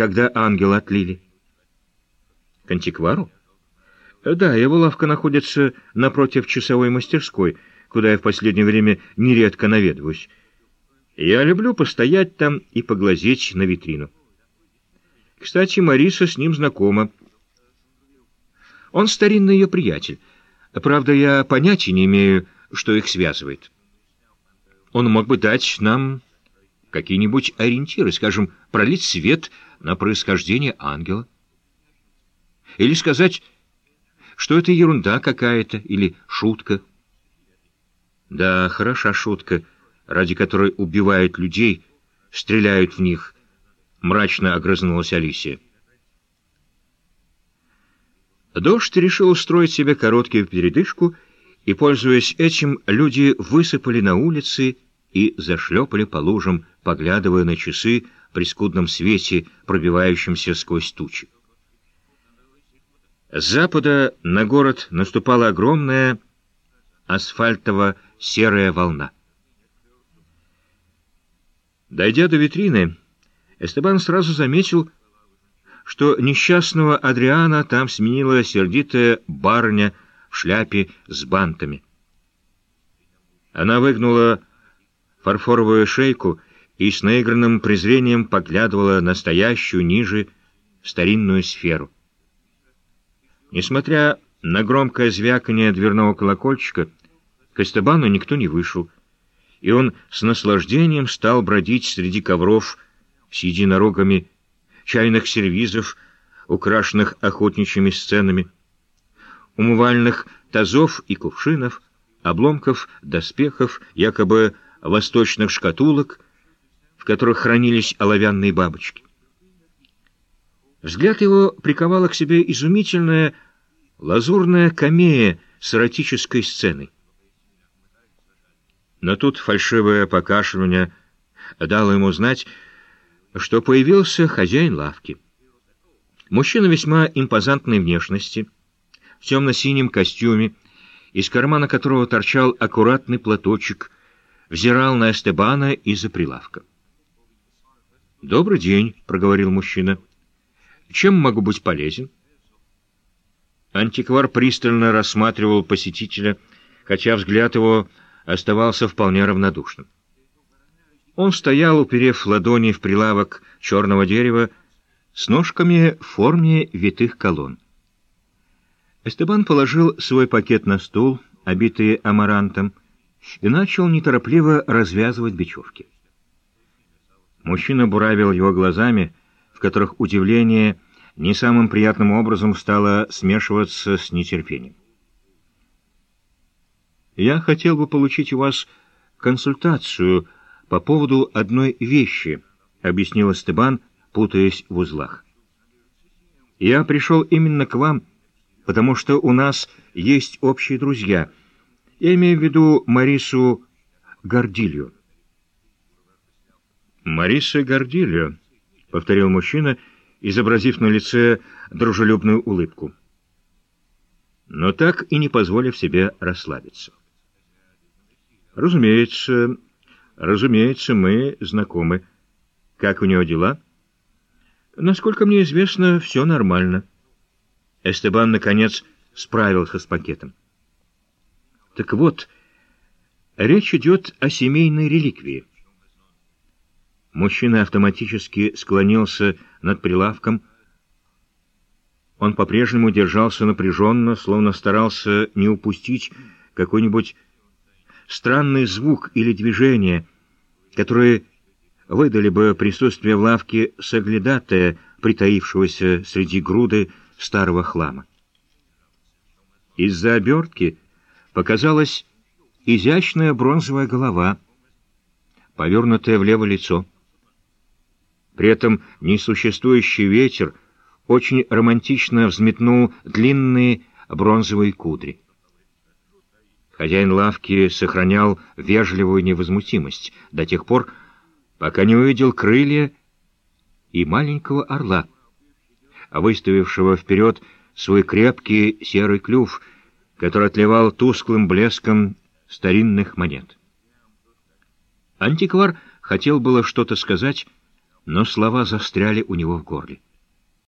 когда ангел отлили. К антиквару? Да, его лавка находится напротив часовой мастерской, куда я в последнее время нередко наведываюсь. Я люблю постоять там и поглазеть на витрину. Кстати, Мариса с ним знакома. Он старинный ее приятель. Правда, я понятия не имею, что их связывает. Он мог бы дать нам какие-нибудь ориентиры, скажем, пролить свет на происхождение ангела. Или сказать, что это ерунда какая-то, или шутка. Да, хороша шутка, ради которой убивают людей, стреляют в них, мрачно огрызнулась Алисия. Дождь решил устроить себе короткую передышку, и, пользуясь этим, люди высыпали на улицы и зашлепали по лужам, поглядывая на часы при скудном свете, пробивающемся сквозь тучи. С запада на город наступала огромная асфальтово-серая волна. Дойдя до витрины, Эстебан сразу заметил, что несчастного Адриана там сменила сердитая барыня в шляпе с бантами. Она выгнула фарфоровую шейку и с наигранным презрением поглядывала на стоящую ниже старинную сферу. Несмотря на громкое звяканье дверного колокольчика, к Эстебану никто не вышел, и он с наслаждением стал бродить среди ковров с единорогами чайных сервизов, украшенных охотничьими сценами, умывальных тазов и кувшинов, обломков доспехов, якобы восточных шкатулок, в которых хранились оловянные бабочки. Взгляд его приковала к себе изумительная лазурная камея с эротической сценой. Но тут фальшивое покашливание дало ему знать, что появился хозяин лавки. Мужчина весьма импозантной внешности, в темно-синем костюме, из кармана которого торчал аккуратный платочек, взирал на Эстебана из-за прилавка. «Добрый день», — проговорил мужчина. «Чем могу быть полезен?» Антиквар пристально рассматривал посетителя, хотя взгляд его оставался вполне равнодушным. Он стоял, уперев ладони в прилавок черного дерева, с ножками в форме витых колонн. Эстебан положил свой пакет на стул, обитый амарантом, и начал неторопливо развязывать бечевки. Мужчина буравил его глазами, в которых удивление не самым приятным образом стало смешиваться с нетерпением. «Я хотел бы получить у вас консультацию», по поводу одной вещи», — объяснил Стебан, путаясь в узлах. «Я пришел именно к вам, потому что у нас есть общие друзья. Я имею в виду Марису Гордилью». «Мариса Гордилью», — повторил мужчина, изобразив на лице дружелюбную улыбку, но так и не позволив себе расслабиться. «Разумеется, Разумеется, мы знакомы. Как у него дела? Насколько мне известно, все нормально. Эстебан, наконец, справился с пакетом. Так вот, речь идет о семейной реликвии. Мужчина автоматически склонился над прилавком. Он по-прежнему держался напряженно, словно старался не упустить какой-нибудь странный звук или движение, которые выдали бы присутствие в лавке соглядатая, притаившегося среди груды старого хлама. Из-за обертки показалась изящная бронзовая голова, повернутое влево лицо. При этом несуществующий ветер очень романтично взметнул длинные бронзовые кудри. Хозяин лавки сохранял вежливую невозмутимость до тех пор, пока не увидел крылья и маленького орла, выставившего вперед свой крепкий серый клюв, который отливал тусклым блеском старинных монет. Антиквар хотел было что-то сказать, но слова застряли у него в горле.